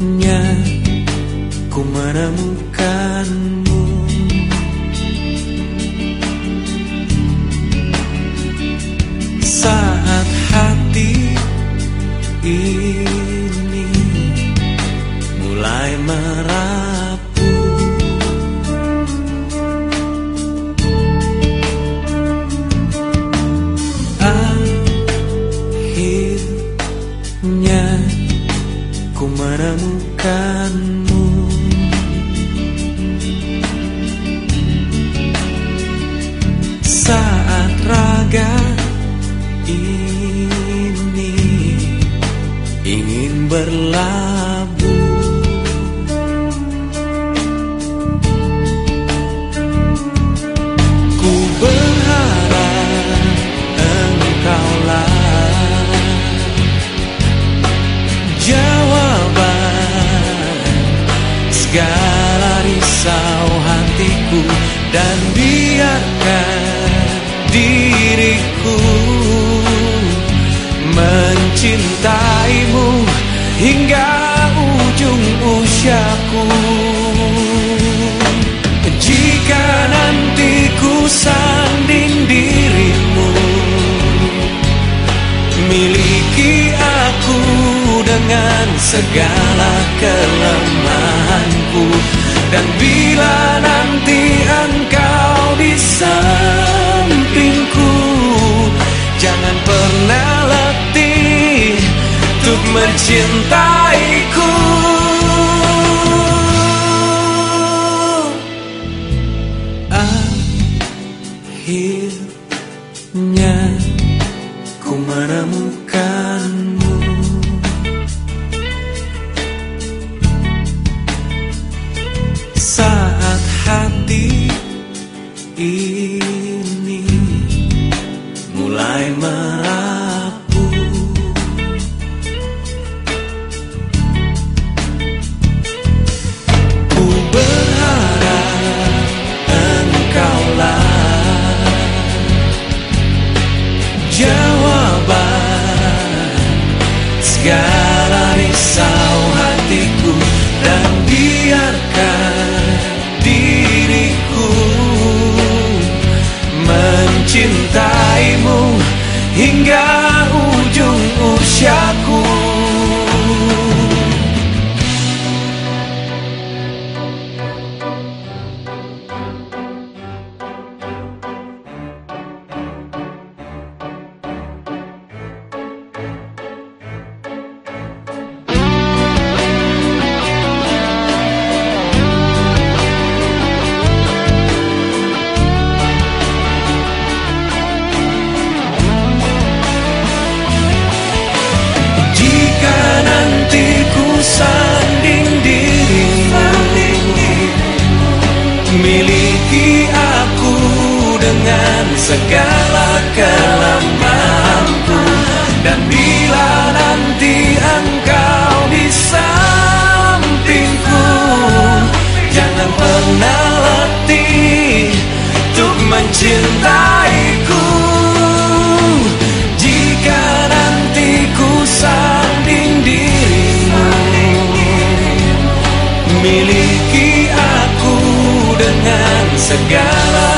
saatnya ku menemukanmu. Saat hati ini menemukanmu. Saat raga ini ingin berlalu. Segala risau hatiku Dan biarkan diriku mencintaimu hingga ujung usiaku. Jika nanti ku sanding dirimu Miliki aku dengan segala kelemahanku Dan bila nanti engkau di sampingku Jangan pernah letih untuk mencintaiku. Akhirnya ku menemukanmu jawaban. Segala dengan segala kelemahanku. Dan bila nanti engkau di sampingku Jangan pernah letih untuk mencintaiku. Jika nanti ku sanding dirimu Miliki aku dengan segala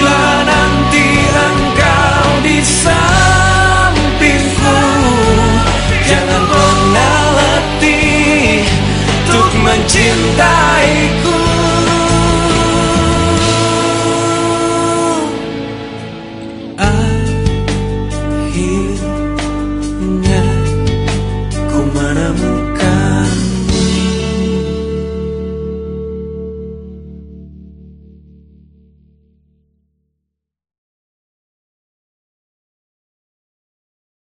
Lila.